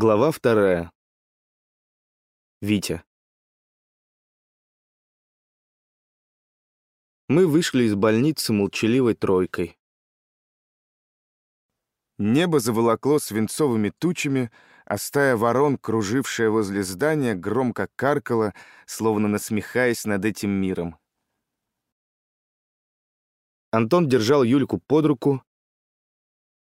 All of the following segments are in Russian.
Глава вторая. Витя. Мы вышли из больницы молчаливой тройкой. Небо заволокло свинцовыми тучами, а стая ворон, кружившая возле здания, громко каркала, словно насмехаясь над этим миром. Антон держал Юльку под руку,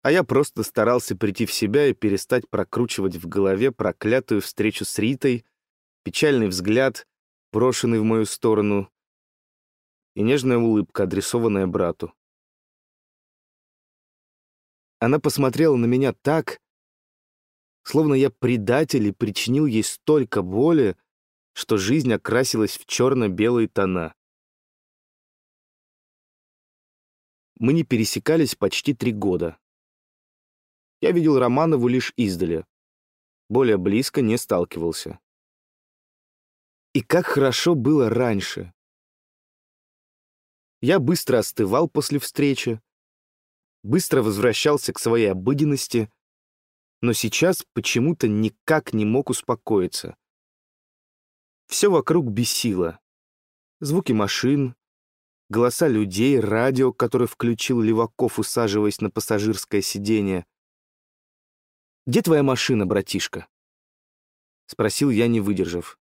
а я просто старался прийти в себя и перестать прокручивать в голове проклятую встречу с Ритой, печальный взгляд, брошенный в мою сторону, и нежная улыбка, адресованная брату. Она посмотрела на меня так, словно я предатель и причинил ей столько боли, что жизнь окрасилась в черно-белые тона. Мы не пересекались почти три года. Я видел Романову лишь издали. Более близко не сталкивался. И как хорошо было раньше. Я быстро остывал после встречи, быстро возвращался к своей обыденности, но сейчас почему-то никак не мог успокоиться. Все вокруг бесило. Звуки машин, голоса людей, радио, которое включил Леваков, усаживаясь на пассажирское сиденье, «Где твоя машина, братишка?» — спросил я, не выдержав.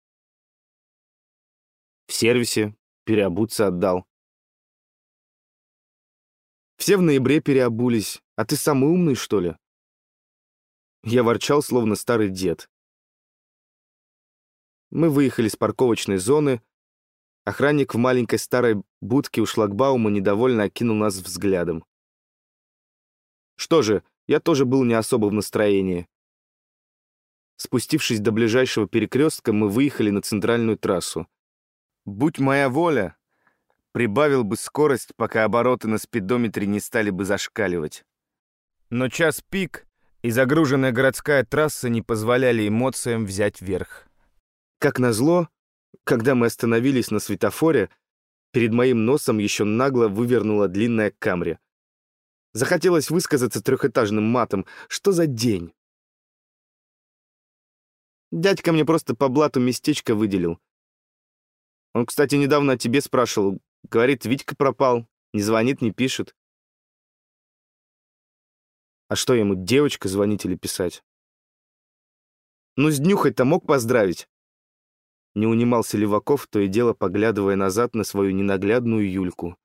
«В сервисе. Переобуться отдал». «Все в ноябре переобулись, а ты самый умный, что ли?» Я ворчал, словно старый дед. Мы выехали с парковочной зоны. Охранник в маленькой старой будке у шлагбаума недовольно окинул нас взглядом. «Что же, я тоже был не особо в настроении. Спустившись до ближайшего перекрестка, мы выехали на центральную трассу. Будь моя воля, прибавил бы скорость, пока обороты на спидометре не стали бы зашкаливать. Но час пик и загруженная городская трасса не позволяли эмоциям взять верх. Как назло, когда мы остановились на светофоре, перед моим носом еще нагло вывернула длинная камри. Захотелось высказаться трехэтажным матом. Что за день? Дядька мне просто по блату местечко выделил. Он, кстати, недавно о тебе спрашивал. Говорит, Витька пропал. Не звонит, не пишет. А что ему, девочка звонить или писать? Ну, с днюхой-то мог поздравить. Не унимался Леваков, то и дело поглядывая назад на свою ненаглядную Юльку.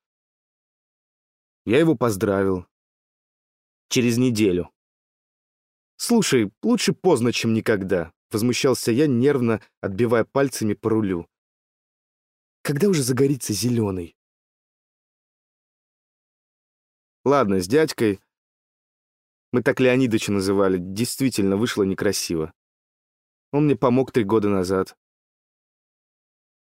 Я его поздравил через неделю. «Слушай, лучше поздно, чем никогда», — возмущался я, нервно отбивая пальцами по рулю. «Когда уже загорится зеленый?» Ладно, с дядькой... Мы так Леонидыча называли. Действительно, вышло некрасиво. Он мне помог три года назад.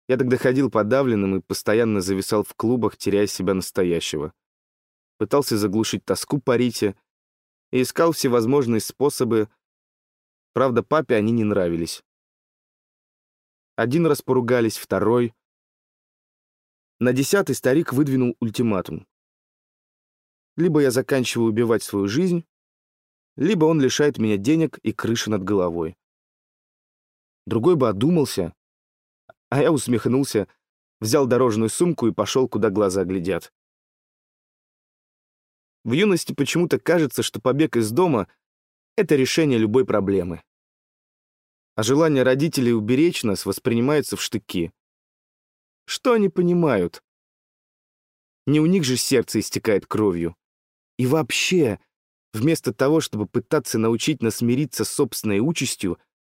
Я тогда ходил подавленным и постоянно зависал в клубах, теряя себя настоящего. Пытался заглушить тоску по Рите, и искал всевозможные способы. Правда, папе они не нравились. Один раз поругались, второй. На десятый старик выдвинул ультиматум. Либо я заканчиваю убивать свою жизнь, либо он лишает меня денег и крыши над головой. Другой бы одумался, а я усмехнулся, взял дорожную сумку и пошел, куда глаза глядят. В юности почему-то кажется, что побег из дома — это решение любой проблемы. А желание родителей уберечь нас воспринимается в штыки. Что они понимают? Не у них же сердце истекает кровью. И вообще, вместо того, чтобы пытаться научить нас мириться с собственной участью,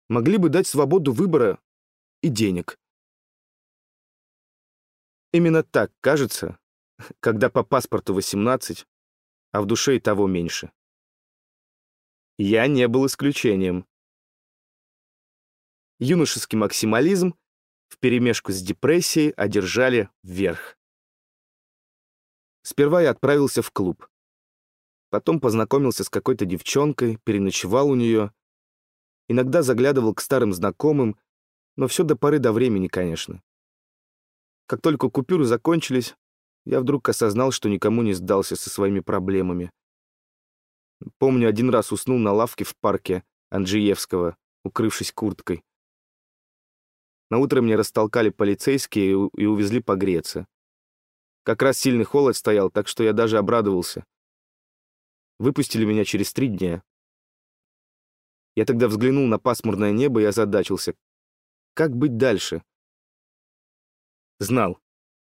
могли бы дать свободу выбора и денег. Именно так кажется, когда по паспорту 18, а в душе и того меньше. Я не был исключением. Юношеский максимализм вперемешку с депрессией одержали вверх. Сперва я отправился в клуб. Потом познакомился с какой-то девчонкой, переночевал у нее. Иногда заглядывал к старым знакомым, но все до поры до времени, конечно. Как только купюры закончились, я вдруг осознал, что никому не сдался со своими проблемами. Помню, один раз уснул на лавке в парке, Анджиевского, укрывшись курткой. На утро меня растолкали полицейские и увезли погреться. Как раз сильный холод стоял, так что я даже обрадовался. Выпустили меня через три дня. Я тогда взглянул на пасмурное небо и озадачился. Как быть дальше? Знал.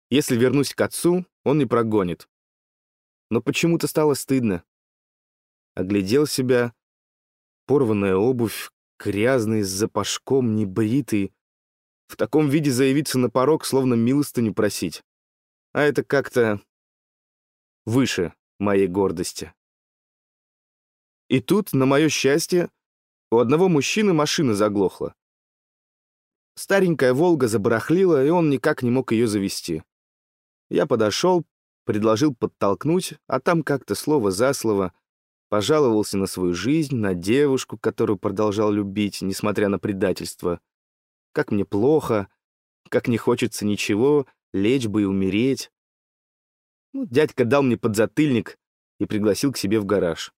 Если вернусь к отцу, он не прогонит. Но почему-то стало стыдно. Оглядел себя. Порванная обувь, грязный, с запашком, небритый. В таком виде заявиться на порог, словно милостыню просить. А это как-то выше моей гордости. И тут, на мое счастье, у одного мужчины машина заглохла. Старенькая «Волга» забарахлила, и он никак не мог ее завести. Я подошел, предложил подтолкнуть, а там как-то слово за слово пожаловался на свою жизнь, на девушку, которую продолжал любить, несмотря на предательство. Как мне плохо, как не хочется ничего, лечь бы и умереть. Ну, дядька дал мне подзатыльник и пригласил к себе в гараж.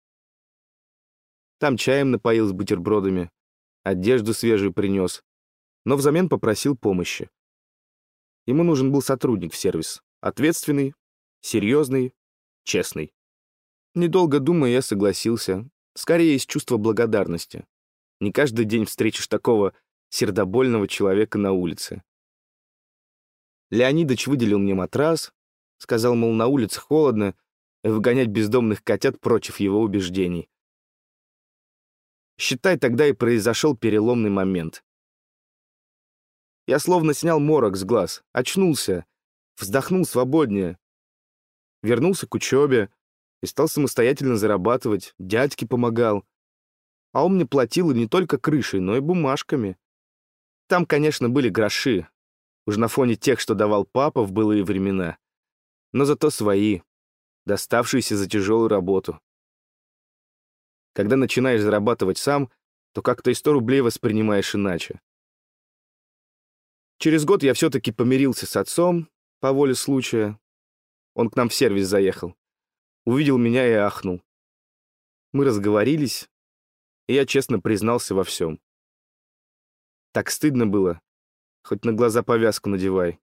Там чаем напоил с бутербродами, одежду свежую принес, но взамен попросил помощи. Ему нужен был сотрудник в сервис. Ответственный, серьезный, честный. Недолго думая, я согласился. Скорее, из чувства благодарности. Не каждый день встретишь такого сердобольного человека на улице. Леонидович выделил мне матрас, сказал, мол, на улице холодно, выгонять бездомных котят против его убеждений. Считай, тогда и произошел переломный момент. Я словно снял морок с глаз, очнулся, вздохнул свободнее. Вернулся к учебе и стал самостоятельно зарабатывать, дядьке помогал. А он мне платил не только крышей, но и бумажками. Там, конечно, были гроши, уж на фоне тех, что давал папа в былые времена. Но зато свои, доставшиеся за тяжелую работу. Когда начинаешь зарабатывать сам, то как-то и 100 рублей воспринимаешь иначе. Через год я все-таки помирился с отцом, по воле случая. Он к нам в сервис заехал. Увидел меня и ахнул. Мы разговорились, и я честно признался во всем. Так стыдно было, хоть на глаза повязку надевай.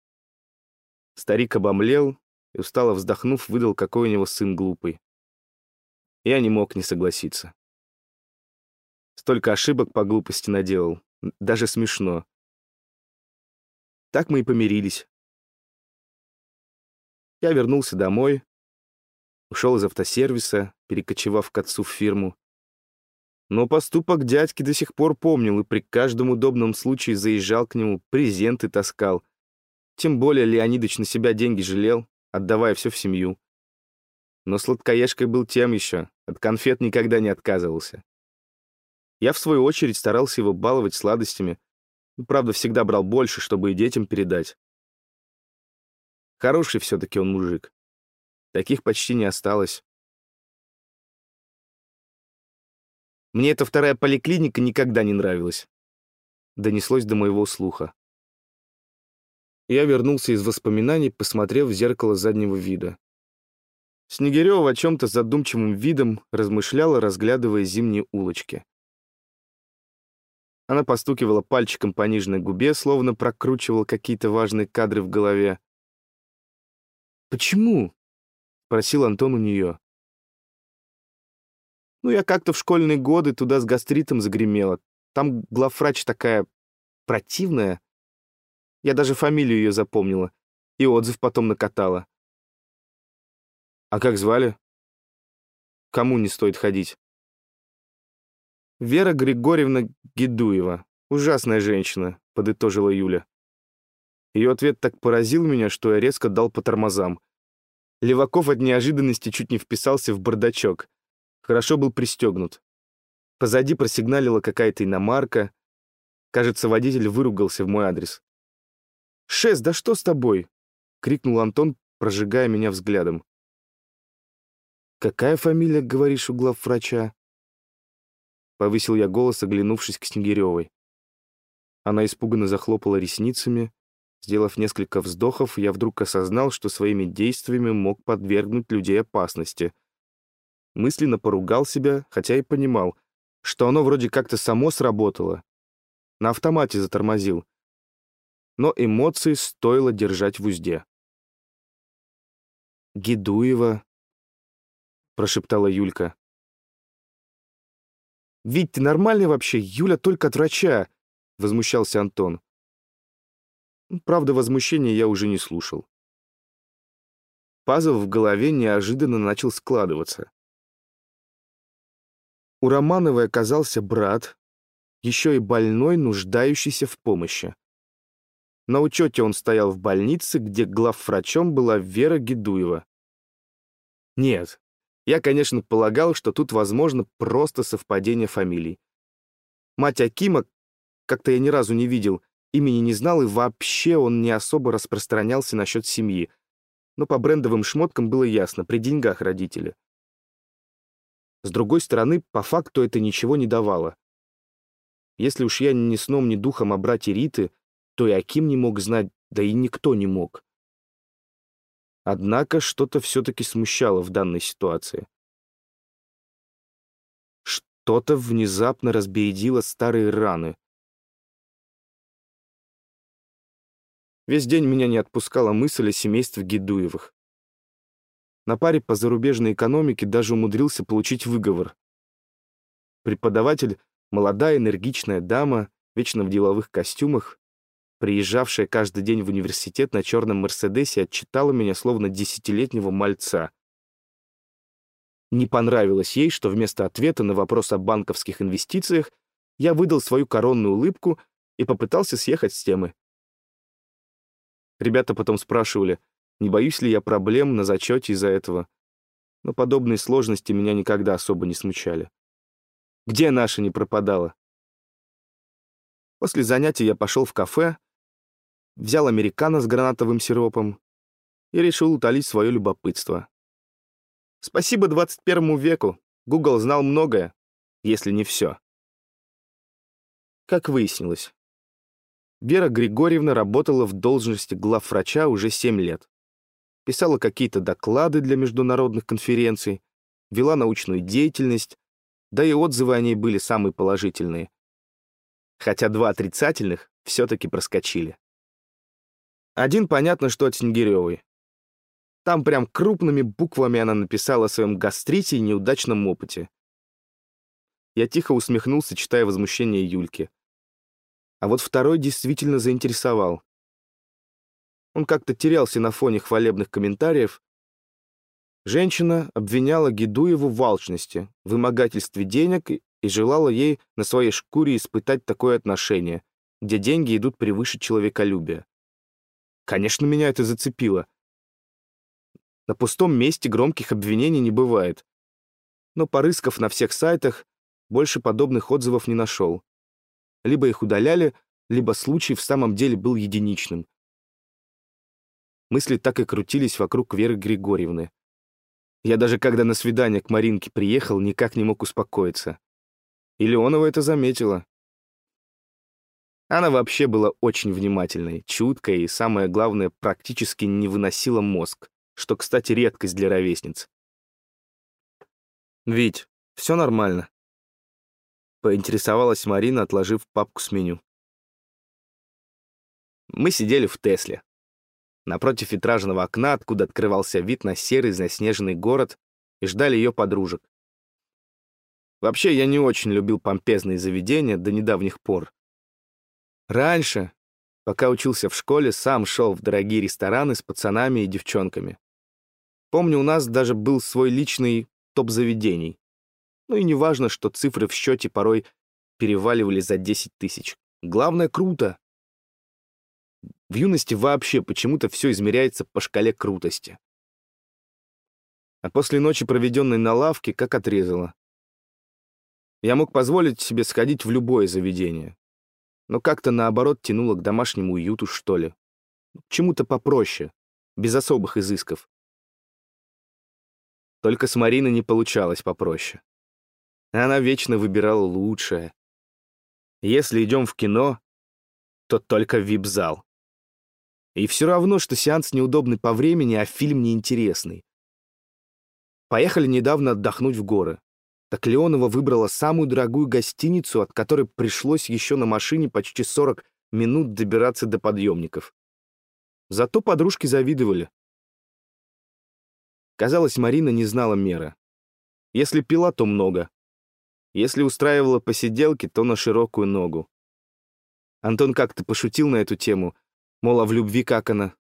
Старик обомлел и, устало вздохнув, выдал, какой у него сын глупый. Я не мог не согласиться. Столько ошибок по глупости наделал. Даже смешно. Так мы и помирились. Я вернулся домой, ушел из автосервиса, перекочевав к отцу в фирму. Но поступок дядьки до сих пор помнил и при каждом удобном случае заезжал к нему, презенты таскал. Тем более Леонидыч на себя деньги жалел, отдавая все в семью. Но сладкоежкой был тем еще, от конфет никогда не отказывался. Я, в свою очередь, старался его баловать сладостями. Правда, всегда брал больше, чтобы и детям передать. Хороший все-таки он мужик. Таких почти не осталось. Мне эта вторая поликлиника никогда не нравилась. Донеслось до моего слуха. Я вернулся из воспоминаний, посмотрев в зеркало заднего вида. Снегирева о чем-то задумчивым видом размышляла, разглядывая зимние улочки. Она постукивала пальчиком по нижней губе, словно прокручивала какие-то важные кадры в голове. «Почему?» — спросил Антон у нее. «Ну, я как-то в школьные годы туда с гастритом загремела. Там главврач такая противная. Я даже фамилию ее запомнила и отзыв потом накатала. А как звали? Кому не стоит ходить? «Вера Григорьевна Гедуева. Ужасная женщина», — подытожила Юля. Ее ответ так поразил меня, что я резко дал по тормозам. Леваков от неожиданности чуть не вписался в бардачок. Хорошо был пристегнут. Позади просигналила какая-то иномарка. Кажется, водитель выругался в мой адрес. «Шест, да что с тобой?» — крикнул Антон, прожигая меня взглядом. «Какая фамилия, говоришь, у главврача?» Повысил я голос, оглянувшись к Снегиревой. Она испуганно захлопала ресницами. Сделав несколько вздохов, я вдруг осознал, что своими действиями мог подвергнуть людей опасности. Мысленно поругал себя, хотя и понимал, что оно вроде как-то само сработало. На автомате затормозил. Но эмоции стоило держать в узде. «Гидуева», — прошептала Юлька. «Вить, ты нормальный вообще? Юля только от врача!» — возмущался Антон. Правда, возмущения я уже не слушал. Пазл в голове неожиданно начал складываться. У Романовой оказался брат, еще и больной, нуждающийся в помощи. На учете он стоял в больнице, где главврачом была Вера Гедуева. Нет, я, конечно, полагал, что тут возможно просто совпадение фамилий. Мать Акима как-то я ни разу не видел, имени не знал, и вообще он не особо распространялся насчет семьи. Но по брендовым шмоткам было ясно, при деньгах родители. С другой стороны, по факту это ничего не давало. Если уж я ни сном, ни духом о брате Риты, то и Аким не мог знать, да и никто не мог. Однако что-то все-таки смущало в данной ситуации. Что-то внезапно разбередило старые раны. Весь день меня не отпускала мысль о семействе Гедуевых. На паре по зарубежной экономике даже умудрился получить выговор. Преподаватель — молодая энергичная дама, вечно в деловых костюмах, приезжавшая каждый день в университет на черном Мерседесе, отчитала меня словно десятилетнего мальца. Не понравилось ей, что вместо ответа на вопрос о банковских инвестициях я выдал свою коронную улыбку и попытался съехать с темы. Ребята потом спрашивали, не боюсь ли я проблем на зачете из-за этого. Но подобные сложности меня никогда особо не смущали. Где наша не пропадала? После занятий я пошел в кафе, взял американо с гранатовым сиропом и решил утолить свое любопытство. Спасибо 21 веку, Google знал многое, если не все. Как выяснилось, Вера Григорьевна работала в должности главврача уже 7 лет. Писала какие-то доклады для международных конференций, вела научную деятельность, да и отзывы о ней были самые положительные. Хотя два отрицательных все-таки проскочили. Один понятно, что от Сингиревой. Там прям крупными буквами она написала о своем гастрите и неудачном опыте. Я тихо усмехнулся, читая возмущение Юльки. А вот второй действительно заинтересовал. Он как-то терялся на фоне хвалебных комментариев. Женщина обвиняла Гедуеву в алчности, вымогательстве денег и желала ей на своей шкуре испытать такое отношение, где деньги идут превыше человеколюбия. Конечно, меня это зацепило. На пустом месте громких обвинений не бывает. Но, порыскав на всех сайтах, больше подобных отзывов не нашел. Либо их удаляли, либо случай в самом деле был единичным. Мысли так и крутились вокруг Веры Григорьевны. Я даже когда на свидание к Маринке приехал, никак не мог успокоиться. И Леонова это заметила. Она вообще была очень внимательной, чуткой и, самое главное, практически не выносила мозг, что, кстати, редкость для ровесниц. «Вить, все нормально?» Поинтересовалась Марина, отложив папку с меню. Мы сидели в Тесле. Напротив витражного окна, откуда открывался вид на серый заснеженный город, и ждали ее подружек. Вообще, я не очень любил помпезные заведения до недавних пор. Раньше, пока учился в школе, сам шел в дорогие рестораны с пацанами и девчонками. Помню, у нас даже был свой личный топ заведений. Ну и не важно, что цифры в счете порой переваливали за 10 тысяч. Главное, круто. В юности вообще почему-то все измеряется по шкале крутости. А после ночи, проведенной на лавке, как отрезало. Я мог позволить себе сходить в любое заведение но как-то наоборот тянуло к домашнему уюту, что ли. К чему-то попроще, без особых изысков. Только с Мариной не получалось попроще. Она вечно выбирала лучшее. Если идем в кино, то только в вип-зал. И все равно, что сеанс неудобный по времени, а фильм неинтересный. Поехали недавно отдохнуть в горы. так Леонова выбрала самую дорогую гостиницу, от которой пришлось еще на машине почти 40 минут добираться до подъемников. Зато подружки завидовали. Казалось, Марина не знала меры. Если пила, то много. Если устраивала посиделки, то на широкую ногу. Антон как-то пошутил на эту тему, мол, а в любви как она?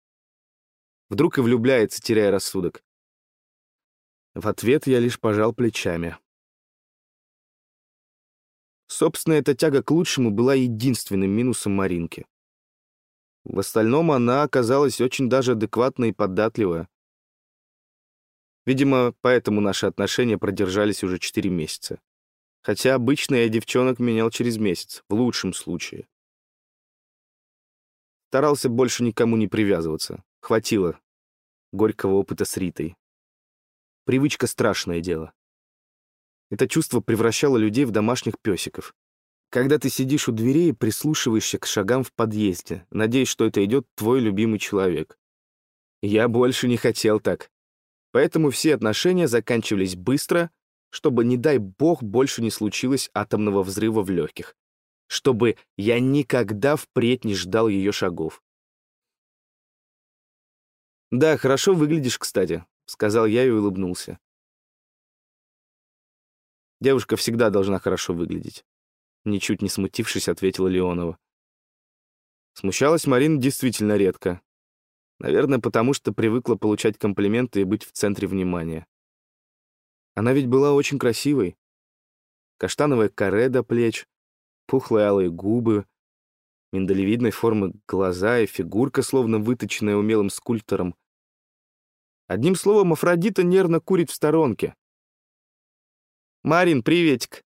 Вдруг и влюбляется, теряя рассудок. В ответ я лишь пожал плечами. Собственно, эта тяга к лучшему была единственным минусом Маринки. В остальном она оказалась очень даже адекватная и податливая. Видимо, поэтому наши отношения продержались уже четыре месяца. Хотя обычно я девчонок менял через месяц, в лучшем случае. Старался больше никому не привязываться. Хватило горького опыта с Ритой. Привычка — страшное дело. Это чувство превращало людей в домашних песиков. Когда ты сидишь у дверей и прислушиваешься к шагам в подъезде, надеясь, что это идет твой любимый человек. Я больше не хотел так. Поэтому все отношения заканчивались быстро, чтобы, не дай бог, больше не случилось атомного взрыва в легких. Чтобы я никогда впредь не ждал ее шагов. «Да, хорошо выглядишь, кстати», — сказал я и улыбнулся. Девушка всегда должна хорошо выглядеть. Ничуть не смутившись, ответила Леонова. Смущалась Марина действительно редко. Наверное, потому что привыкла получать комплименты и быть в центре внимания. Она ведь была очень красивой. Каштановое каре до плеч, пухлые алые губы, миндалевидной формы глаза и фигурка, словно выточенная умелым скульптором. Одним словом, Афродита нервно курит в сторонке. «Марин, приветик!»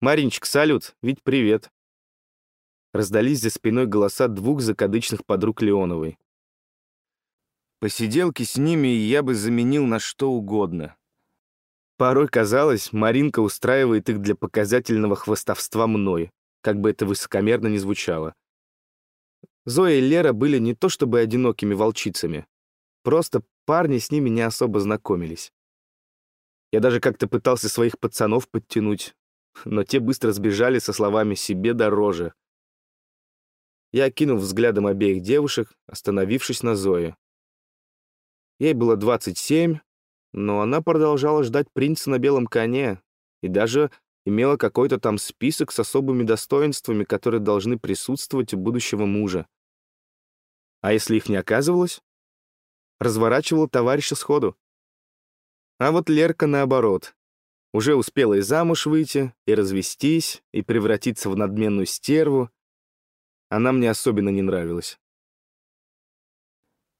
«Маринчик, салют! Ведь привет!» Раздались за спиной голоса двух закадычных подруг Леоновой. Посиделки с ними я бы заменил на что угодно. Порой казалось, Маринка устраивает их для показательного хвостовства мной, как бы это высокомерно ни звучало. Зоя и Лера были не то чтобы одинокими волчицами, просто парни с ними не особо знакомились. Я даже как-то пытался своих пацанов подтянуть, но те быстро сбежали со словами «себе дороже». Я окинул взглядом обеих девушек, остановившись на Зое. Ей было 27, но она продолжала ждать принца на белом коне и даже имела какой-то там список с особыми достоинствами, которые должны присутствовать у будущего мужа. А если их не оказывалось? Разворачивала товарища сходу. А вот Лерка наоборот. Уже успела и замуж выйти, и развестись, и превратиться в надменную стерву. Она мне особенно не нравилась.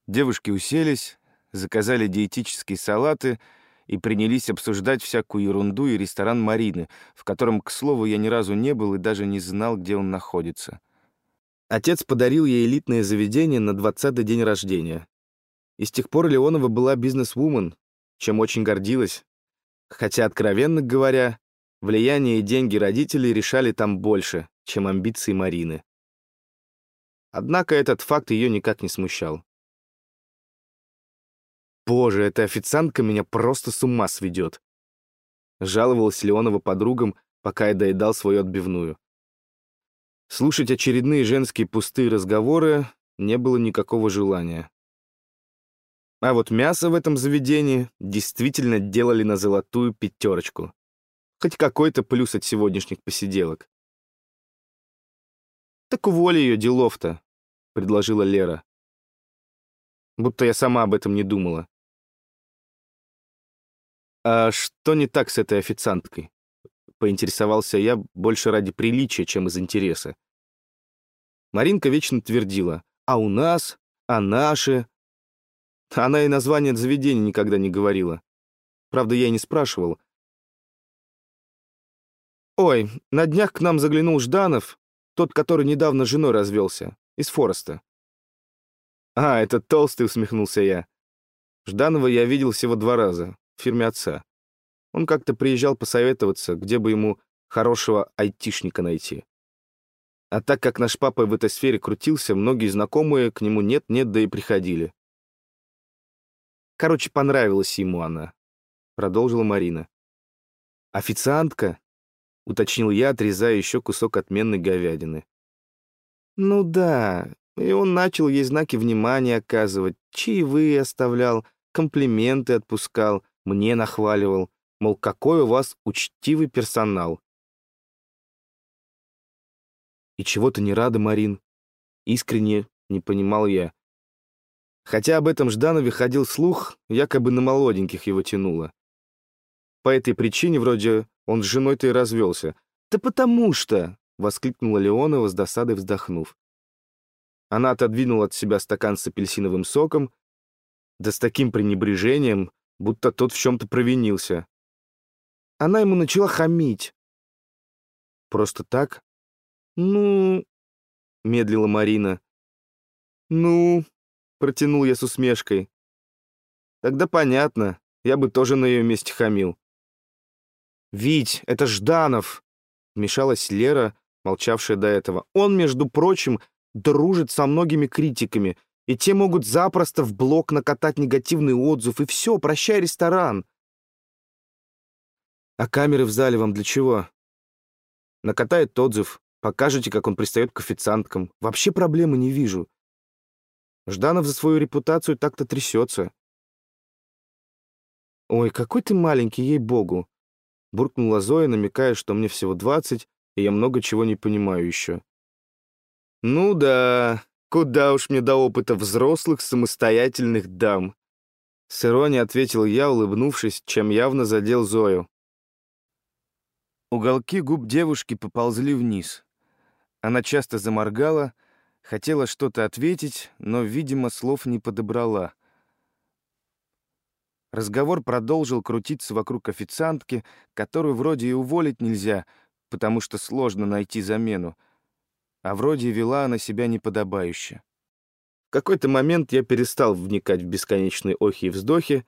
Девушки уселись, заказали диетические салаты и принялись обсуждать всякую ерунду и ресторан Марины, в котором, к слову, я ни разу не был и даже не знал, где он находится. Отец подарил ей элитное заведение на 20-й день рождения. И с тех пор Леонова была бизнес-вумен, чем очень гордилась. Хотя, откровенно говоря, влияние и деньги родителей решали там больше, чем амбиции Марины. Однако этот факт ее никак не смущал. Боже, эта официантка меня просто с ума сведет. Жаловалась Леонова подругам, пока я доедал свою отбивную. Слушать очередные женские пустые разговоры не было никакого желания. А вот мясо в этом заведении действительно делали на золотую пятерочку. Хоть какой-то плюс от сегодняшних посиделок. «Так уволи ее делов-то», — предложила Лера. Будто я сама об этом не думала. «А что не так с этой официанткой?» — поинтересовался я больше ради приличия, чем из интереса. Маринка вечно твердила «А у нас? А наши?» Она и название заведения никогда не говорила. Правда, я и не спрашивал. «Ой, на днях к нам заглянул Жданов, тот, который недавно с женой развелся, из Фореста». «А, это толстый», — усмехнулся я. Жданова я видел всего два раза в фирме отца. Он как-то приезжал посоветоваться, где бы ему хорошего айтишника найти. А так как наш папа в этой сфере крутился, многие знакомые к нему нет-нет, да и приходили. Короче, понравилась ему она, продолжила Марина. «Официантка?» — уточнил я, отрезая еще кусок отменной говядины. «Ну да, и он начал ей знаки внимания оказывать, чаевые оставлял, комплименты отпускал, мне нахваливал, мол, какой у вас учтивый персонал. И чего ты не рада, Марин? Искренне не понимал я. Хотя об этом Жданове ходил слух, якобы на молоденьких его тянуло. По этой причине вроде он с женой-то и развелся. «Да потому что!» — воскликнула Леонова с досадой вздохнув. Она отодвинула от себя стакан с апельсиновым соком, да с таким пренебрежением, будто тот в чем-то провинился. Она ему начала хамить. «Просто так?» «Ну...» — медлила Марина. «Ну...» — протянул я с усмешкой. «Тогда понятно, я бы тоже на ее месте хамил». «Вить, это Жданов!» — вмешалась Лера, молчавшая до этого. «Он, между прочим, дружит со многими критиками, и те могут запросто в блог накатать негативный отзыв, и все, прощай ресторан». «А камеры в зале вам для чего?» «Накатает отзыв, покажете, как он пристает к официанткам. Вообще проблемы не вижу. Жданов за свою репутацию так-то трясется». «Ой, какой ты маленький, ей-богу!» буркнула Зоя, намекая, что мне всего двадцать, и я много чего не понимаю еще. «Ну да, куда уж мне до опыта взрослых самостоятельных дам!» С иронией ответил я, улыбнувшись, чем явно задел Зою. Уголки губ девушки поползли вниз. Она часто заморгала, хотела что-то ответить, но, видимо, слов не подобрала. Разговор продолжил крутиться вокруг официантки, которую вроде и уволить нельзя, потому что сложно найти замену, а вроде вела она себя неподобающе. В какой-то момент я перестал вникать в бесконечные охи и вздохи,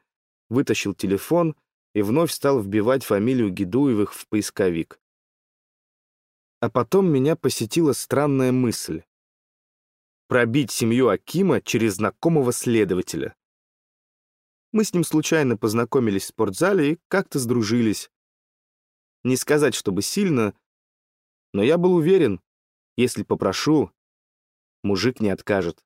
вытащил телефон и вновь стал вбивать фамилию Гидуевых в поисковик. А потом меня посетила странная мысль. Пробить семью Акима через знакомого следователя. Мы с ним случайно познакомились в спортзале и как-то сдружились. Не сказать, чтобы сильно, но я был уверен, если попрошу, мужик не откажет.